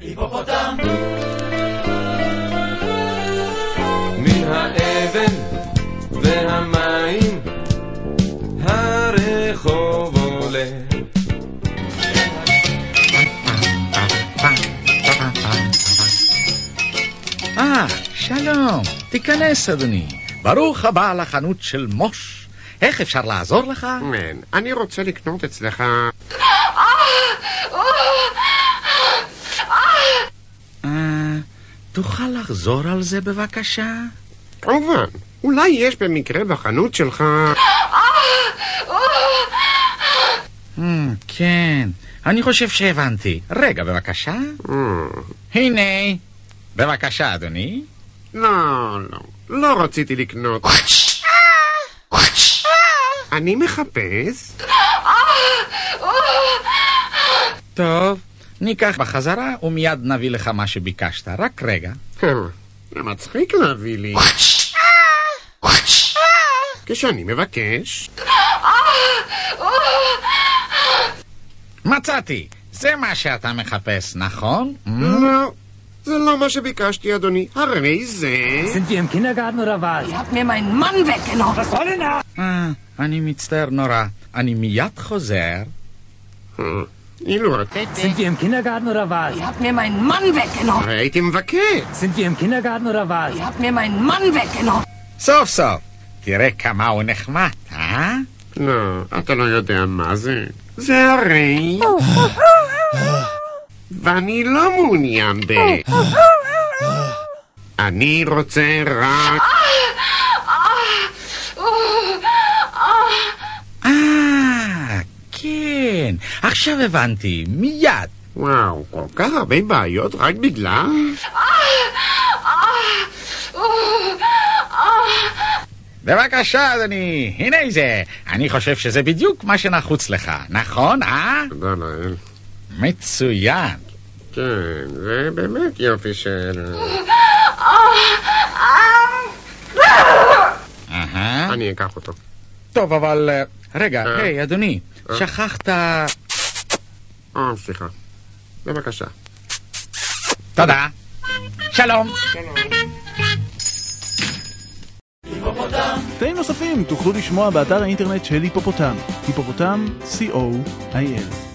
היפופוטם! מן האבן והמים הרחוב עולה אה, שלום, תיכנס אדוני. ברוך הבא לחנות של מוש. איך אפשר לעזור לך? כן, אני רוצה לקנות אצלך... אה, תוכל לחזור על זה בבקשה? כמובן, אולי יש במקרה בחנות שלך... Hmm, כן, אני חושב שהבנתי. רגע, בבקשה. אה, הנה. בבקשה, אדוני. לא, לא, לא רציתי לקנות. אני מחפש... טוב, ניקח בחזרה ומיד נביא לך מה שביקשת. רק רגע. אה, זה מצחיק להביא לי. כשאני מבקש... מצאתי. זה מה שאתה מחפש, נכון? Hmm? לא, זה לא מה שביקשתי, אדוני. הרי זה... Sind wir im Kindergarten oder was? Ihr habt mir meinen Mann weggenommen. Was soll denn da? אה, אני מצטער נורא. אני מיד חוזר. אה, רציתי... Sind wir im Kindergarten oder was? Ihr habt mir meinen Mann weggenommen. הייתי מבקש. Sind wir im Kindergarten oder was? Ihr habt mir meinen Mann weggenommen. סוף סוף. תראה כמה הוא נחמד, אה? לא, אתה לא יודע מה זה. זה הרי... ואני לא מעוניין ב... אני רוצה רק... אה, כן. עכשיו הבנתי. מיד. וואו, כל כך הרבה בעיות רק בגלל... בבקשה, אדוני. הנה זה. אני חושב שזה בדיוק מה שנחוץ לך. נכון, אה? תודה לאל. מצוין. כן, זה באמת יופי של... אני אקח אותו. טוב, אבל... אה, רגע, אה. היי, אדוני. אה. שכחת... אה, סליחה. בבקשה. תודה. שלום. קטעים נוספים תוכלו לשמוע באתר האינטרנט של היפופוטם, היפופוטם, co.il.